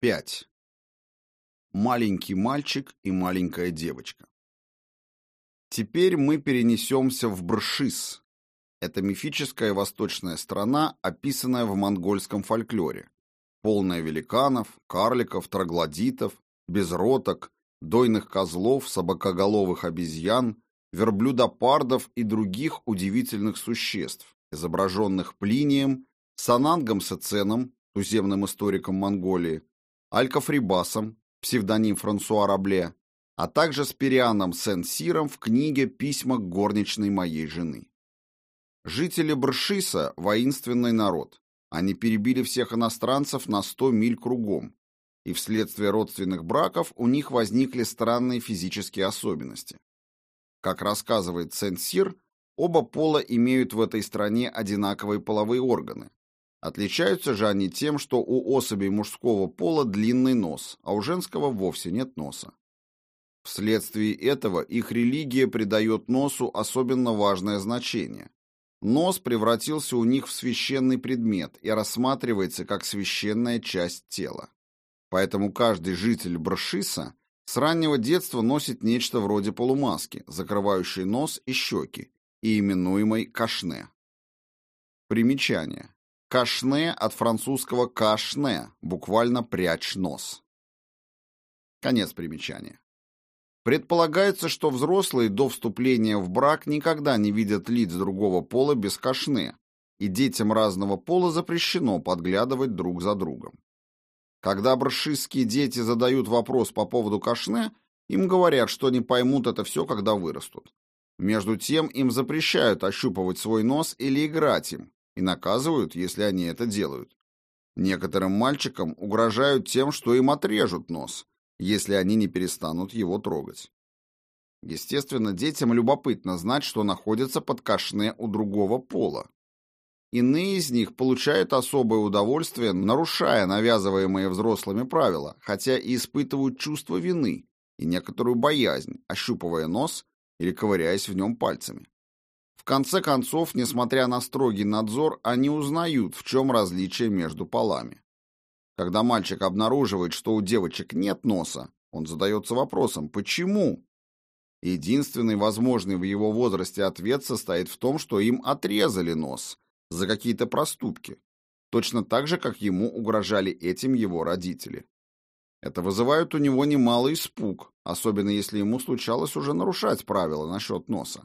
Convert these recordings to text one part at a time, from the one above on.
5. Маленький мальчик и маленькая девочка. Теперь мы перенесемся в Бршис. Это мифическая восточная страна, описанная в монгольском фольклоре, полная великанов, карликов, троглодитов, безроток, дойных козлов, собакоголовых обезьян, верблюдопардов и других удивительных существ, изображенных Плинием, Санангом Сеценом, туземным историком Монголии, Алькафрибасом, псевдоним Франсуа Рабле, а также с Перианом Сен-Сиром в книге «Письма к горничной моей жены». Жители Бршиса – воинственный народ. Они перебили всех иностранцев на 100 миль кругом, и вследствие родственных браков у них возникли странные физические особенности. Как рассказывает Сен-Сир, оба пола имеют в этой стране одинаковые половые органы, Отличаются же они тем, что у особей мужского пола длинный нос, а у женского вовсе нет носа. Вследствие этого их религия придает носу особенно важное значение. Нос превратился у них в священный предмет и рассматривается как священная часть тела. Поэтому каждый житель Бршиса с раннего детства носит нечто вроде полумаски, закрывающей нос и щеки, и именуемой кашне. Примечание. Кашне от французского кашне, буквально прячь нос. Конец примечания. Предполагается, что взрослые до вступления в брак никогда не видят лиц другого пола без кашне, и детям разного пола запрещено подглядывать друг за другом. Когда бршистские дети задают вопрос по поводу кашне, им говорят, что не поймут это все, когда вырастут. Между тем им запрещают ощупывать свой нос или играть им, и наказывают, если они это делают. Некоторым мальчикам угрожают тем, что им отрежут нос, если они не перестанут его трогать. Естественно, детям любопытно знать, что находится под кашне у другого пола. Иные из них получают особое удовольствие, нарушая навязываемые взрослыми правила, хотя и испытывают чувство вины и некоторую боязнь, ощупывая нос или ковыряясь в нем пальцами конце концов, несмотря на строгий надзор, они узнают, в чем различие между полами. Когда мальчик обнаруживает, что у девочек нет носа, он задается вопросом «почему?». Единственный возможный в его возрасте ответ состоит в том, что им отрезали нос за какие-то проступки, точно так же, как ему угрожали этим его родители. Это вызывает у него немалый испуг, особенно если ему случалось уже нарушать правила насчет носа.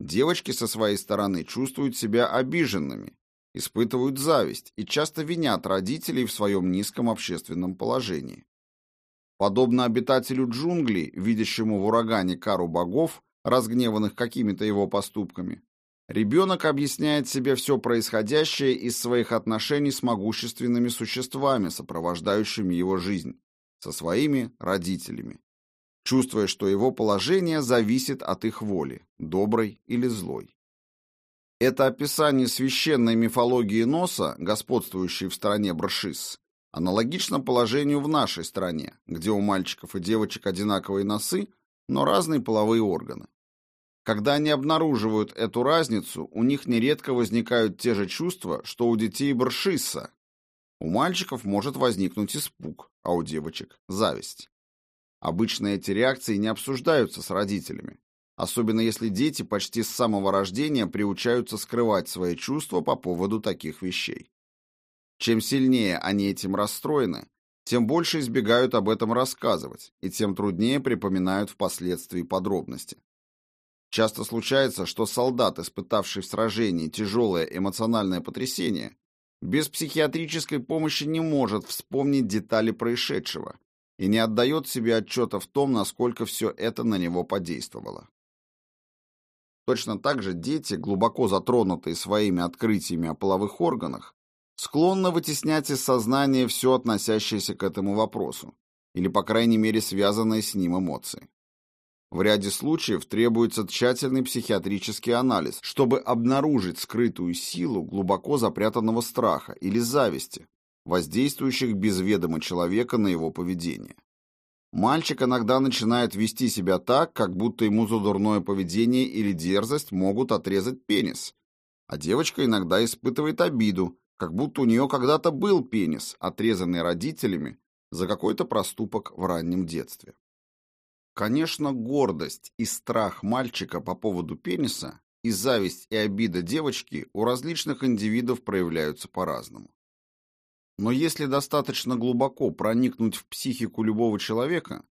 Девочки со своей стороны чувствуют себя обиженными, испытывают зависть и часто винят родителей в своем низком общественном положении. Подобно обитателю джунглей, видящему в урагане кару богов, разгневанных какими-то его поступками, ребенок объясняет себе все происходящее из своих отношений с могущественными существами, сопровождающими его жизнь, со своими родителями чувствуя, что его положение зависит от их воли, доброй или злой. Это описание священной мифологии носа, господствующей в стране Бршис, аналогично положению в нашей стране, где у мальчиков и девочек одинаковые носы, но разные половые органы. Когда они обнаруживают эту разницу, у них нередко возникают те же чувства, что у детей Бршисса. У мальчиков может возникнуть испуг, а у девочек – зависть. Обычно эти реакции не обсуждаются с родителями, особенно если дети почти с самого рождения приучаются скрывать свои чувства по поводу таких вещей. Чем сильнее они этим расстроены, тем больше избегают об этом рассказывать, и тем труднее припоминают впоследствии подробности. Часто случается, что солдат, испытавший в сражении тяжелое эмоциональное потрясение, без психиатрической помощи не может вспомнить детали происшедшего, и не отдает себе отчета в том, насколько все это на него подействовало. Точно так же дети, глубоко затронутые своими открытиями о половых органах, склонны вытеснять из сознания все относящееся к этому вопросу, или, по крайней мере, связанные с ним эмоции. В ряде случаев требуется тщательный психиатрический анализ, чтобы обнаружить скрытую силу глубоко запрятанного страха или зависти, воздействующих без ведома человека на его поведение. Мальчик иногда начинает вести себя так, как будто ему за дурное поведение или дерзость могут отрезать пенис. А девочка иногда испытывает обиду, как будто у нее когда-то был пенис, отрезанный родителями, за какой-то проступок в раннем детстве. Конечно, гордость и страх мальчика по поводу пениса и зависть и обида девочки у различных индивидов проявляются по-разному. Но если достаточно глубоко проникнуть в психику любого человека,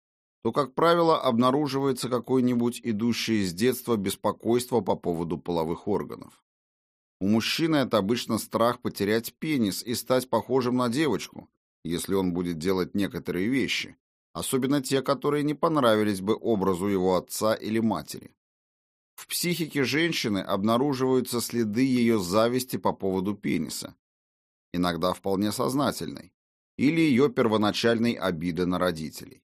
то, как правило, обнаруживается какое-нибудь идущее с детства беспокойство по поводу половых органов. У мужчины это обычно страх потерять пенис и стать похожим на девочку, если он будет делать некоторые вещи, особенно те, которые не понравились бы образу его отца или матери. В психике женщины обнаруживаются следы ее зависти по поводу пениса, иногда вполне сознательной, или ее первоначальной обиды на родителей.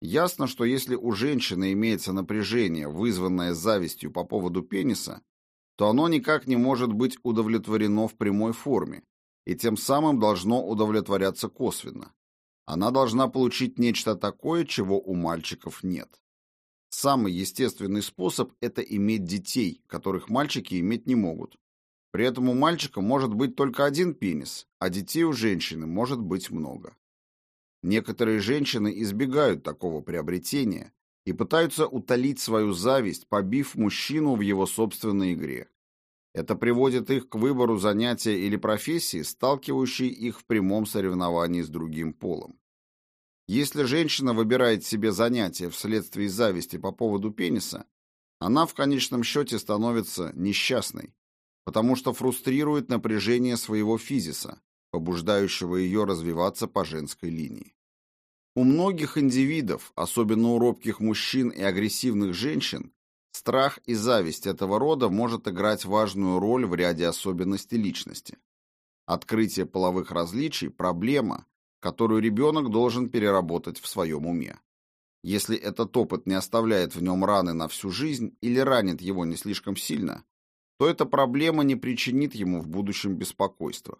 Ясно, что если у женщины имеется напряжение, вызванное завистью по поводу пениса, то оно никак не может быть удовлетворено в прямой форме, и тем самым должно удовлетворяться косвенно. Она должна получить нечто такое, чего у мальчиков нет. Самый естественный способ – это иметь детей, которых мальчики иметь не могут. При этом у мальчика может быть только один пенис, а детей у женщины может быть много. Некоторые женщины избегают такого приобретения и пытаются утолить свою зависть, побив мужчину в его собственной игре. Это приводит их к выбору занятия или профессии, сталкивающей их в прямом соревновании с другим полом. Если женщина выбирает себе занятие вследствие зависти по поводу пениса, она в конечном счете становится несчастной, потому что фрустрирует напряжение своего физиса, побуждающего ее развиваться по женской линии. У многих индивидов, особенно у робких мужчин и агрессивных женщин, Страх и зависть этого рода может играть важную роль в ряде особенностей личности. Открытие половых различий – проблема, которую ребенок должен переработать в своем уме. Если этот опыт не оставляет в нем раны на всю жизнь или ранит его не слишком сильно, то эта проблема не причинит ему в будущем беспокойства.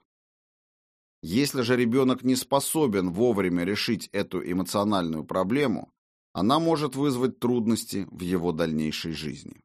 Если же ребенок не способен вовремя решить эту эмоциональную проблему, она может вызвать трудности в его дальнейшей жизни.